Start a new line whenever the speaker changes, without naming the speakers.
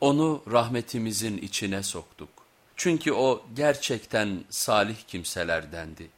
Onu rahmetimizin içine soktuk. Çünkü o gerçekten salih kimselerdendi.